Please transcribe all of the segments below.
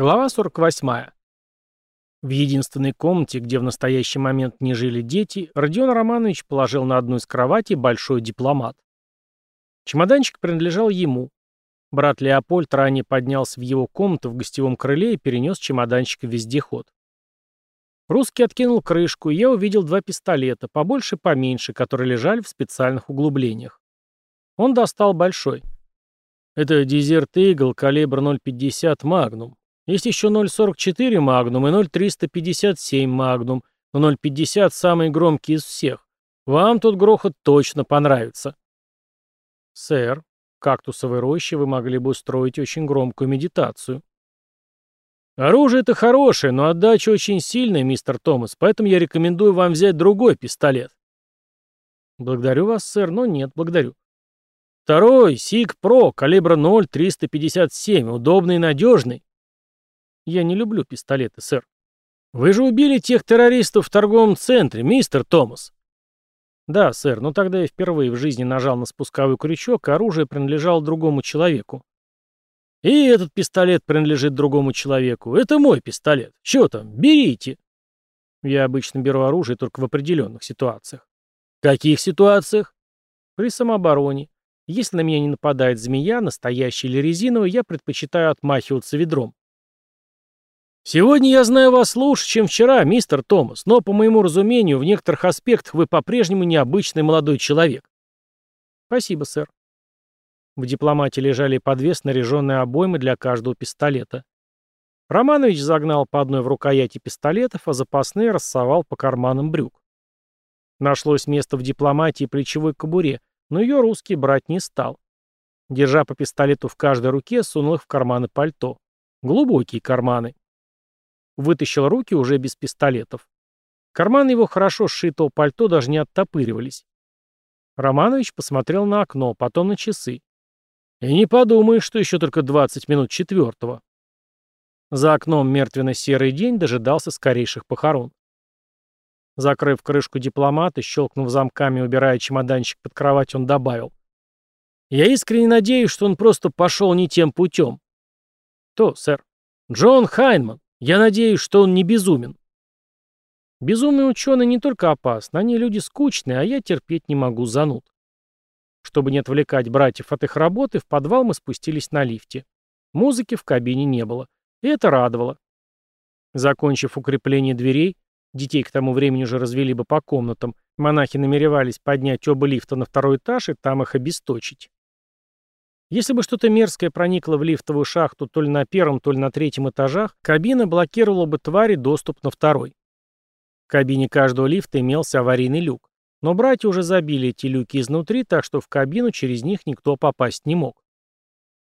Глава 48. В единственной комнате, где в настоящий момент не жили дети, Родион Романович положил на одну из кроватей большой дипломат. Чемоданчик принадлежал ему. Брат Леопольд ранее поднялся в его комнату в гостевом крыле и перенес чемоданчик в вездеход. Русский откинул крышку, и я увидел два пистолета, побольше и поменьше, которые лежали в специальных углублениях. Он достал большой. Это Desert Eagle, калибр 0,50 Магнум. Есть еще 0,44 Магнум и 0,357 Магнум, но 0,50 самый громкий из всех. Вам тут грохот точно понравится. Сэр, в кактусовой роще вы могли бы устроить очень громкую медитацию. Оружие это хорошее, но отдача очень сильная, мистер Томас, поэтому я рекомендую вам взять другой пистолет. Благодарю вас, сэр, но нет, благодарю. Второй, Сиг Про, калибра 0,357, удобный и надежный. Я не люблю пистолеты, сэр. Вы же убили тех террористов в торговом центре, мистер Томас. Да, сэр, но тогда я впервые в жизни нажал на спусковой крючок, и оружие принадлежало другому человеку. И этот пистолет принадлежит другому человеку. Это мой пистолет. Что там? Берите. Я обычно беру оружие только в определенных ситуациях. Каких ситуациях? При самообороне. Если на меня не нападает змея, настоящая или резиновая, я предпочитаю отмахиваться ведром. «Сегодня я знаю вас лучше, чем вчера, мистер Томас, но, по моему разумению, в некоторых аспектах вы по-прежнему необычный молодой человек». «Спасибо, сэр». В дипломате лежали по две снаряженные обоймы для каждого пистолета. Романович загнал по одной в рукояти пистолетов, а запасные рассовал по карманам брюк. Нашлось место в дипломате и плечевой кобуре, но ее русский брать не стал. Держа по пистолету в каждой руке, сунул их в карманы пальто. Глубокие карманы. Вытащил руки уже без пистолетов. Карманы его хорошо сшитого пальто даже не оттопыривались. Романович посмотрел на окно, потом на часы. И не подумаешь, что еще только 20 минут четвертого. За окном мертвенно-серый день дожидался скорейших похорон. Закрыв крышку дипломата, щелкнув замками, убирая чемоданчик под кровать, он добавил. «Я искренне надеюсь, что он просто пошел не тем путем». «То, сэр?» «Джон Хайнман. Я надеюсь, что он не безумен. Безумные ученые не только опасны, они люди скучные, а я терпеть не могу зануд. Чтобы не отвлекать братьев от их работы, в подвал мы спустились на лифте. Музыки в кабине не было. И это радовало. Закончив укрепление дверей, детей к тому времени уже развели бы по комнатам, монахи намеревались поднять оба лифта на второй этаж и там их обесточить. Если бы что-то мерзкое проникло в лифтовую шахту то ли на первом, то ли на третьем этажах, кабина блокировала бы твари доступ на второй. В кабине каждого лифта имелся аварийный люк. Но братья уже забили эти люки изнутри, так что в кабину через них никто попасть не мог.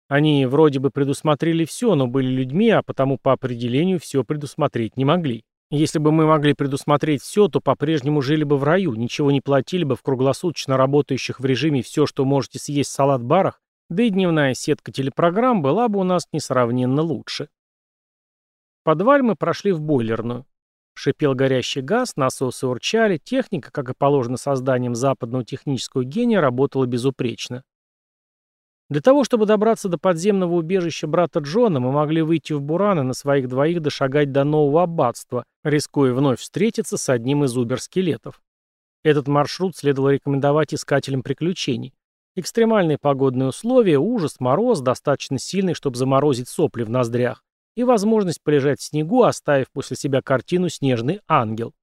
Они вроде бы предусмотрели все, но были людьми, а потому по определению все предусмотреть не могли. Если бы мы могли предусмотреть все, то по-прежнему жили бы в раю, ничего не платили бы в круглосуточно работающих в режиме все, что можете съесть в салат-барах, да и дневная сетка телепрограмм была бы у нас несравненно лучше. В подвале мы прошли в бойлерную. Шипел горящий газ, насосы урчали, техника, как и положено созданием западного технического гения, работала безупречно. Для того, чтобы добраться до подземного убежища брата Джона, мы могли выйти в Буран и на своих двоих дошагать до нового аббатства, рискуя вновь встретиться с одним из убер-скелетов. Этот маршрут следовало рекомендовать искателям приключений. Экстремальные погодные условия, ужас, мороз, достаточно сильный, чтобы заморозить сопли в ноздрях, и возможность полежать в снегу, оставив после себя картину «Снежный ангел».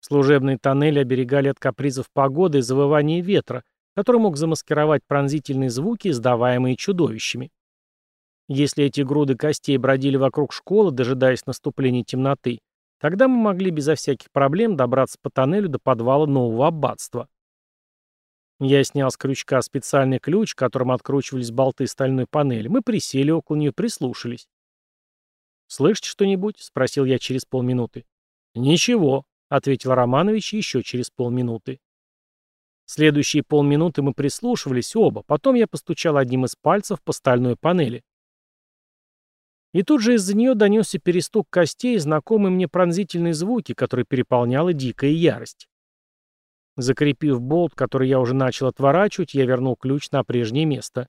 Служебные тоннели оберегали от капризов погоды и завывания ветра, который мог замаскировать пронзительные звуки, издаваемые чудовищами. Если эти груды костей бродили вокруг школы, дожидаясь наступления темноты, тогда мы могли безо всяких проблем добраться по тоннелю до подвала нового аббатства. Я снял с крючка специальный ключ, которым откручивались болты стальной панели. Мы присели около нее, прислушались. «Слышите что-нибудь?» — спросил я через полминуты. «Ничего», — ответил Романович еще через полминуты. Следующие полминуты мы прислушивались оба, потом я постучал одним из пальцев по стальной панели. И тут же из-за нее донесся перестук костей и знакомые мне пронзительные звуки, которые переполняла дикая ярость. Закрепив болт, который я уже начал отворачивать, я вернул ключ на прежнее место.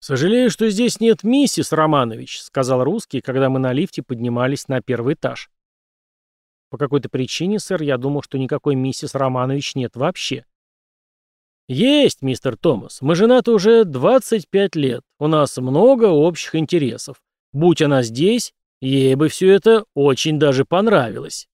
«Сожалею, что здесь нет миссис Романович», — сказал русский, когда мы на лифте поднимались на первый этаж. «По какой-то причине, сэр, я думал, что никакой миссис Романович нет вообще». «Есть, мистер Томас. Мы женаты уже 25 лет. У нас много общих интересов. Будь она здесь, ей бы все это очень даже понравилось».